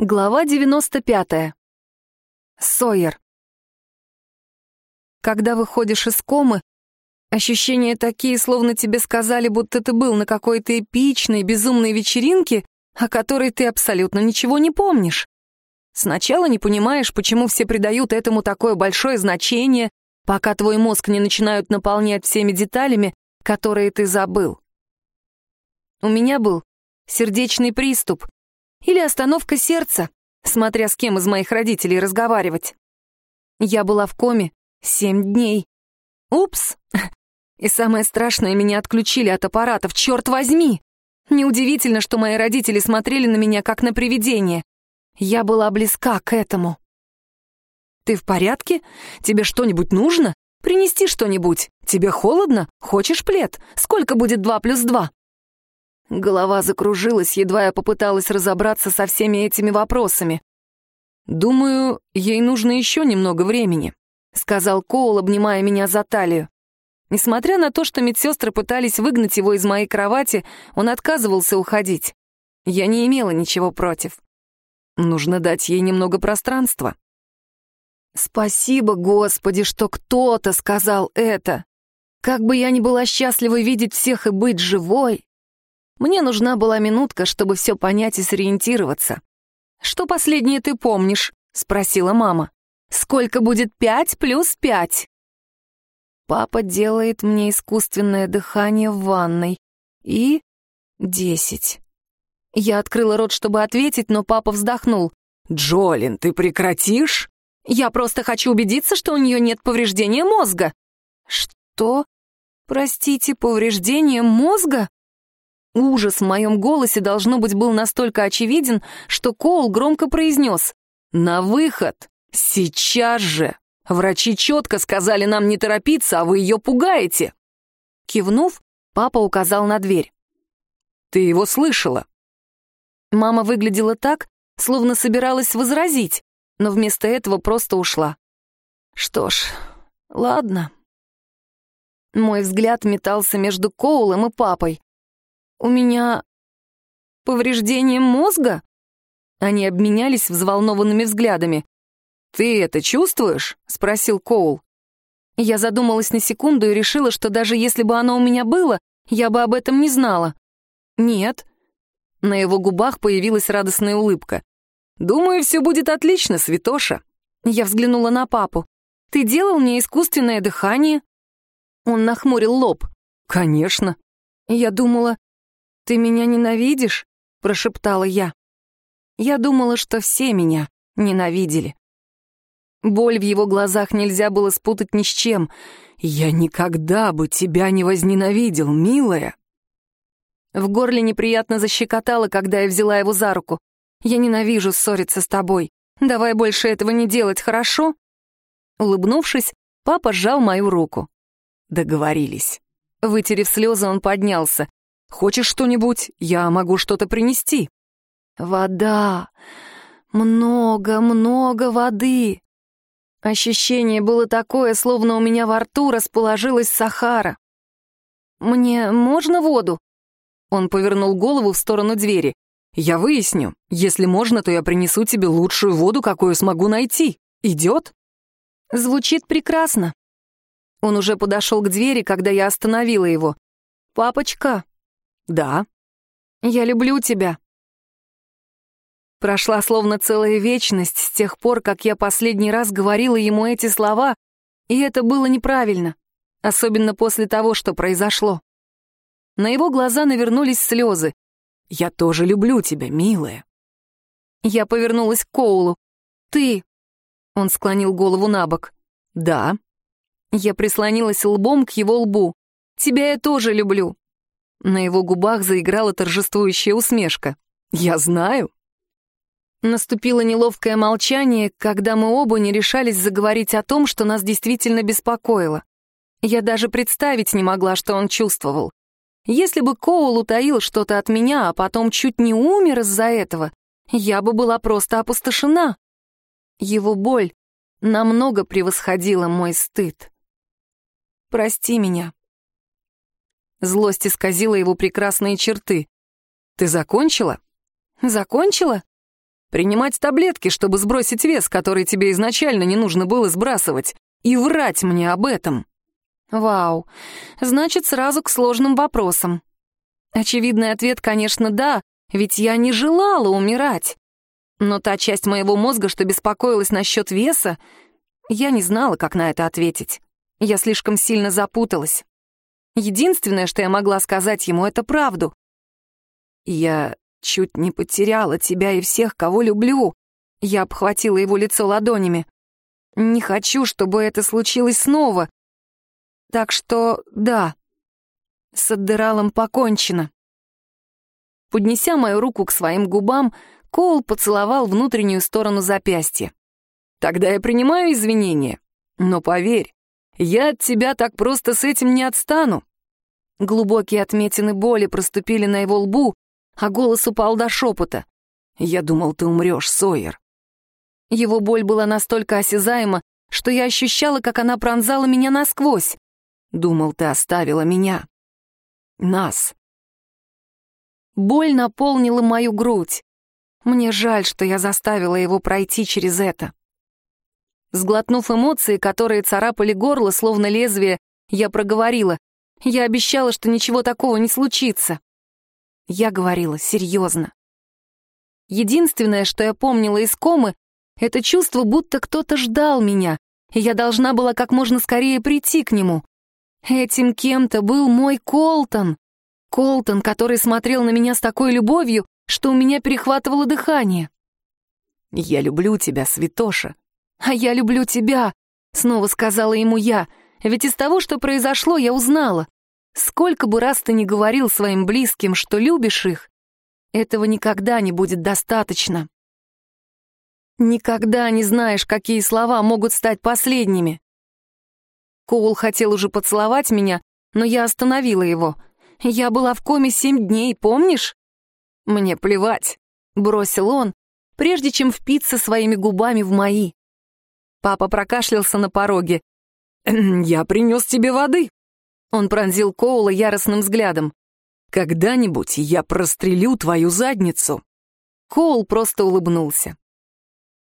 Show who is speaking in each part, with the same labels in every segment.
Speaker 1: Глава 95. Сойер. Когда выходишь из комы, ощущения такие, словно тебе сказали, будто ты был на какой-то эпичной, безумной вечеринке, о которой ты абсолютно ничего не помнишь. Сначала не понимаешь, почему все придают этому такое большое значение, пока твой мозг не начинают наполнять всеми деталями, которые ты забыл. У меня был сердечный приступ — или остановка сердца, смотря с кем из моих родителей разговаривать. Я была в коме семь дней. Упс! И самое страшное, меня отключили от аппаратов, черт возьми! Неудивительно, что мои родители смотрели на меня как на привидение. Я была близка к этому. «Ты в порядке? Тебе что-нибудь нужно? Принести что-нибудь? Тебе холодно? Хочешь плед? Сколько будет два плюс два?» Голова закружилась, едва я попыталась разобраться со всеми этими вопросами. «Думаю, ей нужно еще немного времени», — сказал Коул, обнимая меня за талию. Несмотря на то, что медсестры пытались выгнать его из моей кровати, он отказывался уходить. Я не имела ничего против. Нужно дать ей немного пространства. Спасибо, Господи, что кто-то сказал это. Как бы я ни была счастлива видеть всех и быть живой, мне нужна была минутка, чтобы все понять и сориентироваться. «Что последнее ты помнишь?» — спросила мама. «Сколько будет пять плюс пять?» Папа делает мне искусственное дыхание в ванной. И десять. Я открыла рот, чтобы ответить, но папа вздохнул. «Джолин, ты прекратишь?» «Я просто хочу убедиться, что у нее нет повреждения мозга». «Что? Простите, повреждение мозга?» Ужас в моем голосе, должно быть, был настолько очевиден, что Коул громко произнес «На выход! Сейчас же! Врачи четко сказали нам не торопиться, а вы ее пугаете!» Кивнув, папа указал на дверь. «Ты его слышала?» Мама выглядела так, словно собиралась возразить, но вместо этого просто ушла. Что ж, ладно. Мой взгляд метался между Коулом и папой. «У меня повреждение мозга?» Они обменялись взволнованными взглядами. «Ты это чувствуешь?» — спросил Коул. Я задумалась на секунду и решила, что даже если бы оно у меня было, я бы об этом не знала. «Нет». На его губах появилась радостная улыбка. «Думаю, все будет отлично, Святоша». Я взглянула на папу. «Ты делал мне искусственное дыхание?» Он нахмурил лоб. «Конечно». Я думала, «Ты меня ненавидишь?» — прошептала я. Я думала, что все меня ненавидели. Боль в его глазах нельзя было спутать ни с чем. «Я никогда бы тебя не возненавидел, милая!» В горле неприятно защекотало, когда я взяла его за руку. «Я ненавижу ссориться с тобой. Давай больше этого не делать, хорошо?» Улыбнувшись, папа сжал мою руку. Договорились. Вытерев слезы, он поднялся. Хочешь что-нибудь? Я могу что-то принести». «Вода! Много-много воды!» Ощущение было такое, словно у меня во рту расположилась Сахара. «Мне можно воду?» Он повернул голову в сторону двери. «Я выясню. Если можно, то я принесу тебе лучшую воду, какую смогу найти. Идет?» «Звучит прекрасно». Он уже подошел к двери, когда я остановила его. «Папочка, «Да». «Я люблю тебя». Прошла словно целая вечность с тех пор, как я последний раз говорила ему эти слова, и это было неправильно, особенно после того, что произошло. На его глаза навернулись слезы. «Я тоже люблю тебя, милая». Я повернулась к Коулу. «Ты...» Он склонил голову на бок. «Да». Я прислонилась лбом к его лбу. «Тебя я тоже люблю. На его губах заиграла торжествующая усмешка. «Я знаю». Наступило неловкое молчание, когда мы оба не решались заговорить о том, что нас действительно беспокоило. Я даже представить не могла, что он чувствовал. Если бы Коул утаил что-то от меня, а потом чуть не умер из-за этого, я бы была просто опустошена. Его боль намного превосходила мой стыд. «Прости меня», Злость исказила его прекрасные черты. «Ты закончила?» «Закончила?» Принимать таблетки, чтобы сбросить вес, который тебе изначально не нужно было сбрасывать, и врать мне об этом. Вау, значит, сразу к сложным вопросам. Очевидный ответ, конечно, да, ведь я не желала умирать. Но та часть моего мозга, что беспокоилась насчет веса, я не знала, как на это ответить. Я слишком сильно запуталась. Единственное, что я могла сказать ему, это правду. Я чуть не потеряла тебя и всех, кого люблю. Я обхватила его лицо ладонями. Не хочу, чтобы это случилось снова. Так что, да, с аддералом покончено. Поднеся мою руку к своим губам, Коул поцеловал внутреннюю сторону запястья. «Тогда я принимаю извинения. Но поверь, я от тебя так просто с этим не отстану». Глубокие отметины боли проступили на его лбу, а голос упал до шепота. «Я думал, ты умрешь, Сойер». Его боль была настолько осязаема, что я ощущала, как она пронзала меня насквозь. «Думал, ты оставила меня». «Нас». Боль наполнила мою грудь. Мне жаль, что я заставила его пройти через это. Сглотнув эмоции, которые царапали горло, словно лезвие, я проговорила. Я обещала, что ничего такого не случится. Я говорила серьезно. Единственное, что я помнила из комы, это чувство, будто кто-то ждал меня, и я должна была как можно скорее прийти к нему. Этим кем-то был мой Колтон. Колтон, который смотрел на меня с такой любовью, что у меня перехватывало дыхание. «Я люблю тебя, Святоша». «А я люблю тебя», — снова сказала ему я, ведь из того, что произошло, я узнала. Сколько бы раз ты ни говорил своим близким, что любишь их, этого никогда не будет достаточно. Никогда не знаешь, какие слова могут стать последними. Коул хотел уже поцеловать меня, но я остановила его — я была в коме семь дней, помнишь?» «Мне плевать», — бросил он, прежде чем впиться своими губами в мои. Папа прокашлялся на пороге. «Я принес тебе воды». Он пронзил Коула яростным взглядом. «Когда-нибудь я прострелю твою задницу». Коул просто улыбнулся.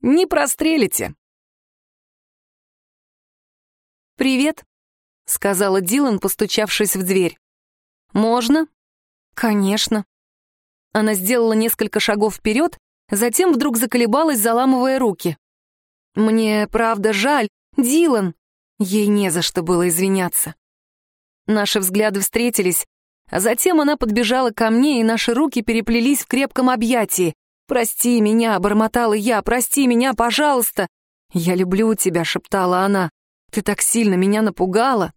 Speaker 1: «Не прострелите». «Привет», — сказала Дилан, постучавшись в дверь. «Можно?» «Конечно». Она сделала несколько шагов вперед, затем вдруг заколебалась, заламывая руки. «Мне, правда, жаль, Дилан!» Ей не за что было извиняться. Наши взгляды встретились, а затем она подбежала ко мне, и наши руки переплелись в крепком объятии. «Прости меня», — бормотала я, — «прости меня, пожалуйста». «Я люблю тебя», — шептала она. «Ты так сильно меня напугала».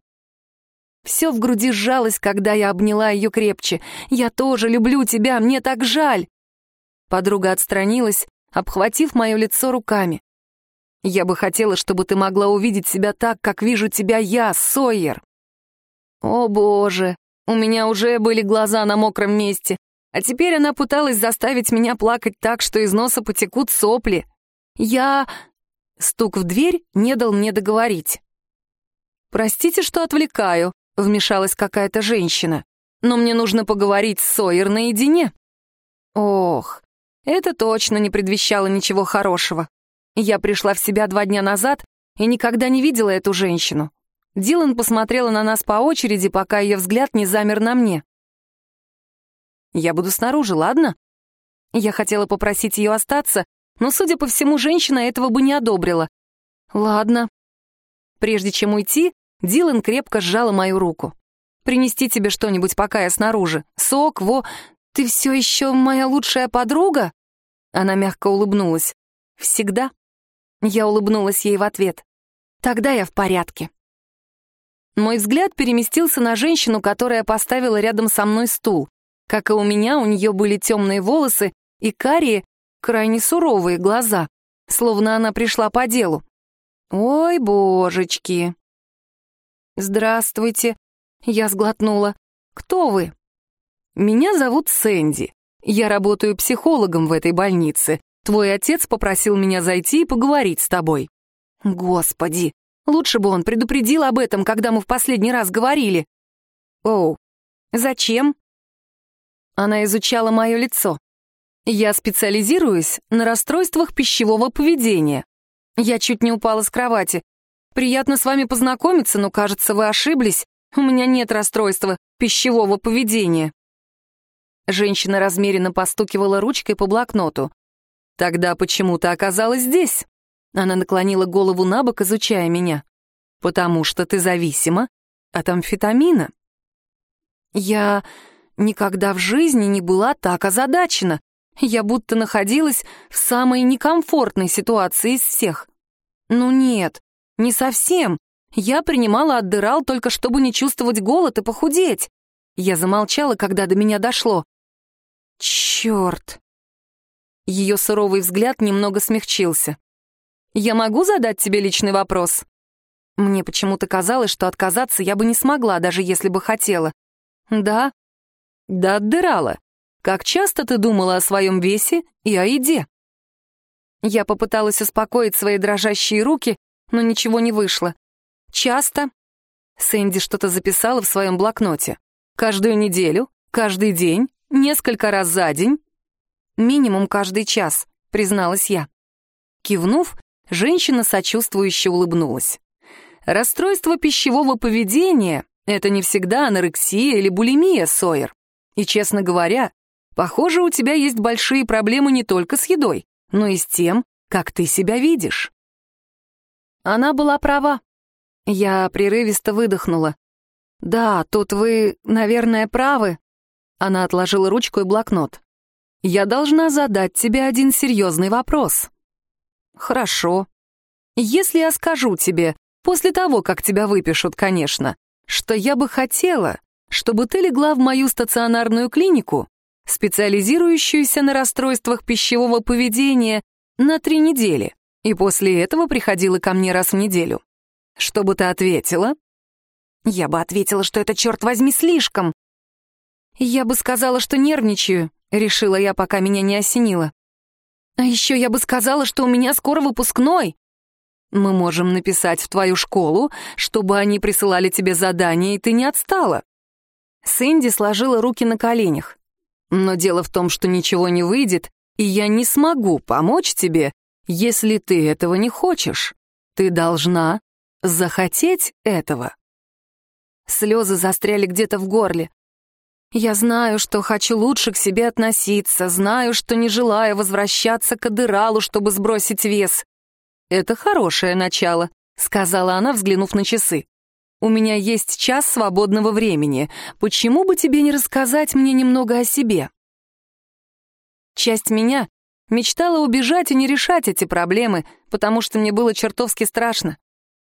Speaker 1: Все в груди сжалось, когда я обняла ее крепче. «Я тоже люблю тебя, мне так жаль!» Подруга отстранилась, обхватив мое лицо руками. «Я бы хотела, чтобы ты могла увидеть себя так, как вижу тебя я, Сойер!» «О, боже!» У меня уже были глаза на мокром месте, а теперь она пыталась заставить меня плакать так, что из носа потекут сопли. Я... Стук в дверь не дал мне договорить. «Простите, что отвлекаю», Вмешалась какая-то женщина. «Но мне нужно поговорить с Сойер наедине». Ох, это точно не предвещало ничего хорошего. Я пришла в себя два дня назад и никогда не видела эту женщину. Дилан посмотрела на нас по очереди, пока ее взгляд не замер на мне. «Я буду снаружи, ладно?» Я хотела попросить ее остаться, но, судя по всему, женщина этого бы не одобрила. «Ладно». Прежде чем уйти, Дилан крепко сжала мою руку. «Принести тебе что-нибудь, пока я снаружи? Сок, во... Ты все еще моя лучшая подруга?» Она мягко улыбнулась. «Всегда?» Я улыбнулась ей в ответ. «Тогда я в порядке». Мой взгляд переместился на женщину, которая поставила рядом со мной стул. Как и у меня, у нее были темные волосы и карие, крайне суровые глаза, словно она пришла по делу. «Ой, божечки!» «Здравствуйте», — я сглотнула. «Кто вы?» «Меня зовут Сэнди. Я работаю психологом в этой больнице. Твой отец попросил меня зайти и поговорить с тобой». «Господи, лучше бы он предупредил об этом, когда мы в последний раз говорили». «Оу, зачем?» Она изучала мое лицо. Я специализируюсь на расстройствах пищевого поведения. Я чуть не упала с кровати. Приятно с вами познакомиться, но, кажется, вы ошиблись. У меня нет расстройства пищевого поведения. Женщина размеренно постукивала ручкой по блокноту. «Тогда почему ты оказалась здесь?» Она наклонила голову на бок, изучая меня. «Потому что ты зависима от амфетамина». Я никогда в жизни не была так озадачена. Я будто находилась в самой некомфортной ситуации из всех. Ну нет, не совсем. Я принимала аддерал только чтобы не чувствовать голод и похудеть. Я замолчала, когда до меня дошло. Черт. Ее суровый взгляд немного смягчился. «Я могу задать тебе личный вопрос?» Мне почему-то казалось, что отказаться я бы не смогла, даже если бы хотела. «Да?» «Да отдырала. Как часто ты думала о своем весе и о еде?» Я попыталась успокоить свои дрожащие руки, но ничего не вышло. «Часто?» Сэнди что-то записала в своем блокноте. «Каждую неделю? Каждый день? Несколько раз за день?» «Минимум каждый час», — призналась я. Кивнув, женщина сочувствующе улыбнулась. «Расстройство пищевого поведения — это не всегда анорексия или булимия, Сойер. И, честно говоря, похоже, у тебя есть большие проблемы не только с едой, но и с тем, как ты себя видишь». Она была права. Я прерывисто выдохнула. «Да, тут вы, наверное, правы». Она отложила ручку и блокнот я должна задать тебе один серьезный вопрос. Хорошо. Если я скажу тебе, после того, как тебя выпишут, конечно, что я бы хотела, чтобы ты легла в мою стационарную клинику, специализирующуюся на расстройствах пищевого поведения, на три недели, и после этого приходила ко мне раз в неделю. Что бы ты ответила? Я бы ответила, что это, черт возьми, слишком. Я бы сказала, что нервничаю, — решила я, пока меня не осенило. «А еще я бы сказала, что у меня скоро выпускной. Мы можем написать в твою школу, чтобы они присылали тебе задания, и ты не отстала». Сэнди сложила руки на коленях. «Но дело в том, что ничего не выйдет, и я не смогу помочь тебе, если ты этого не хочешь. Ты должна захотеть этого». Слезы застряли где-то в горле. Я знаю, что хочу лучше к себе относиться, знаю, что не желаю возвращаться к Адыралу, чтобы сбросить вес. Это хорошее начало, сказала она, взглянув на часы. У меня есть час свободного времени. Почему бы тебе не рассказать мне немного о себе? Часть меня мечтала убежать и не решать эти проблемы, потому что мне было чертовски страшно.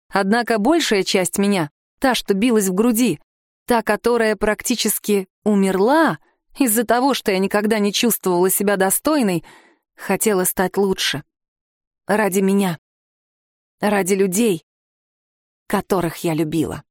Speaker 1: Однако большая часть меня, та, что билась в груди, та, которая практически умерла из-за того, что я никогда не чувствовала себя достойной, хотела стать лучше. Ради меня. Ради людей, которых я любила.